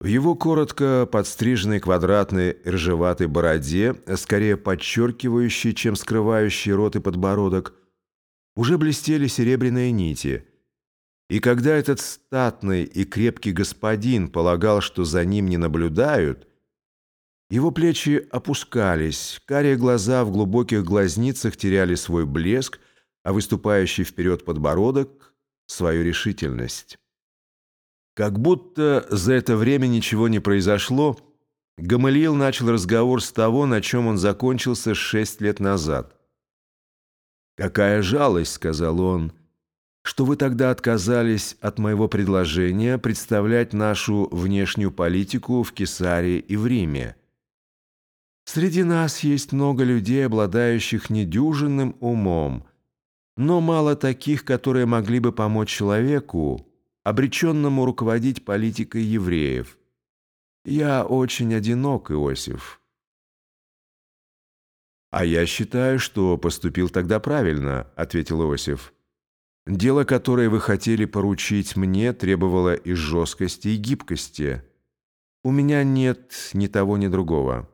В его коротко подстриженной квадратной ржеватой бороде, скорее подчеркивающей, чем скрывающей рот и подбородок, уже блестели серебряные нити. И когда этот статный и крепкий господин полагал, что за ним не наблюдают, его плечи опускались, карие глаза в глубоких глазницах теряли свой блеск, а выступающий вперед подбородок — свою решительность. Как будто за это время ничего не произошло, Гамалиил начал разговор с того, на чем он закончился шесть лет назад. «Какая жалость», — сказал он, — «что вы тогда отказались от моего предложения представлять нашу внешнюю политику в Кесарии и в Риме. Среди нас есть много людей, обладающих недюжинным умом, но мало таких, которые могли бы помочь человеку, обреченному руководить политикой евреев. Я очень одинок, Иосиф. «А я считаю, что поступил тогда правильно», — ответил Иосиф. «Дело, которое вы хотели поручить мне, требовало и жесткости, и гибкости. У меня нет ни того, ни другого».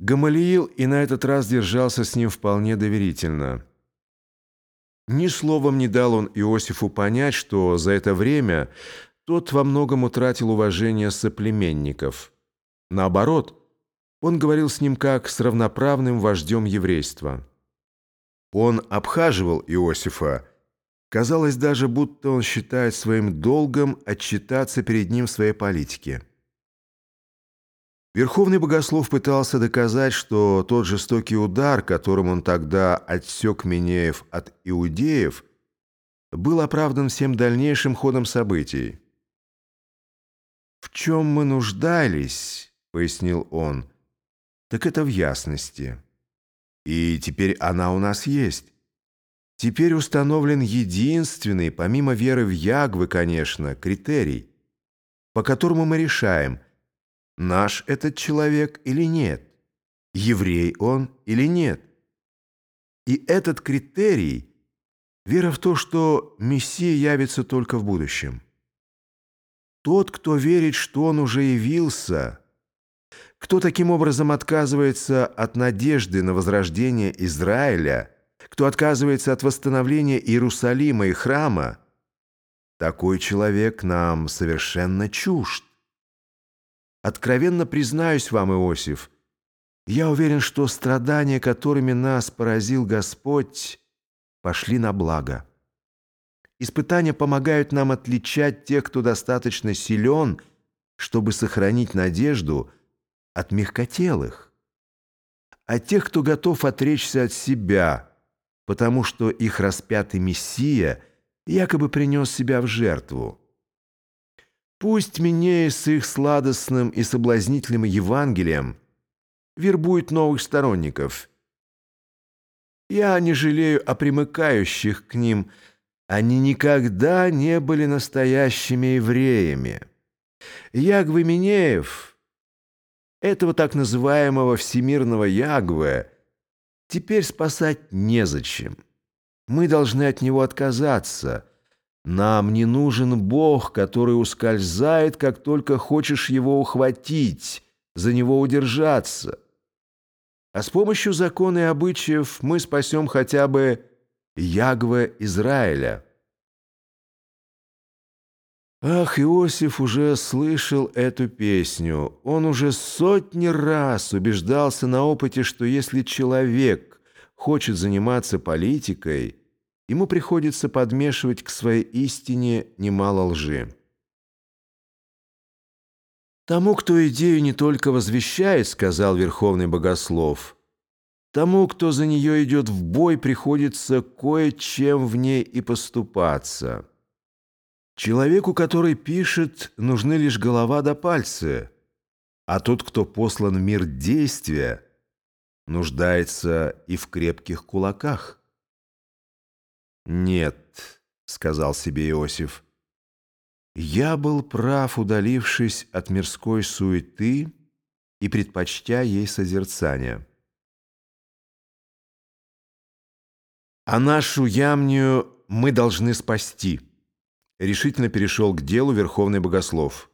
Гамалиил и на этот раз держался с ним вполне доверительно. Ни словом не дал он Иосифу понять, что за это время тот во многом утратил уважение соплеменников. Наоборот, он говорил с ним как с равноправным вождем еврейства. Он обхаживал Иосифа. Казалось даже, будто он считает своим долгом отчитаться перед ним в своей политике. Верховный богослов пытался доказать, что тот жестокий удар, которым он тогда отсек Минеев от иудеев, был оправдан всем дальнейшим ходом событий. «В чем мы нуждались, — пояснил он, — так это в ясности. И теперь она у нас есть. Теперь установлен единственный, помимо веры в Ягвы, конечно, критерий, по которому мы решаем — наш этот человек или нет, еврей он или нет. И этот критерий – вера в то, что Мессия явится только в будущем. Тот, кто верит, что он уже явился, кто таким образом отказывается от надежды на возрождение Израиля, кто отказывается от восстановления Иерусалима и храма, такой человек нам совершенно чужд. Откровенно признаюсь вам, Иосиф, я уверен, что страдания, которыми нас поразил Господь, пошли на благо. Испытания помогают нам отличать тех, кто достаточно силен, чтобы сохранить надежду от мягкотелых, а тех, кто готов отречься от себя, потому что их распятый Мессия якобы принес себя в жертву. Пусть Минея с их сладостным и соблазнительным Евангелием вербует новых сторонников. Я не жалею о примыкающих к ним. Они никогда не были настоящими евреями. Ягвы Минеев, этого так называемого всемирного Ягвы, теперь спасать незачем. Мы должны от него отказаться – нам не нужен Бог, который ускользает, как только хочешь его ухватить, за него удержаться. А с помощью закона и обычаев мы спасем хотя бы Ягве Израиля. Ах, Иосиф уже слышал эту песню. Он уже сотни раз убеждался на опыте, что если человек хочет заниматься политикой – ему приходится подмешивать к своей истине немало лжи. «Тому, кто идею не только возвещает, — сказал Верховный Богослов, — тому, кто за нее идет в бой, приходится кое-чем в ней и поступаться. Человеку, который пишет, нужны лишь голова да пальцы, а тот, кто послан в мир действия, нуждается и в крепких кулаках». «Нет», — сказал себе Иосиф, — «я был прав, удалившись от мирской суеты и предпочтя ей созерцание». «А нашу ямню мы должны спасти», решительно перешел к делу Верховный Богослов.